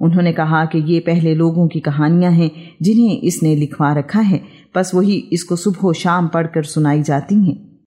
उन्होंने कहा कि ये पहले लोगों की कहानियाँ हैं, जिन्हें इसने लिखवा रखा है। बस वही इसको सुबह शाम पढ़कर सुनाई जाती हैं।